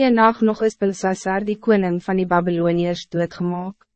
Een nacht nog is Belsasar die koning van die Babyloniërs doodgemaak.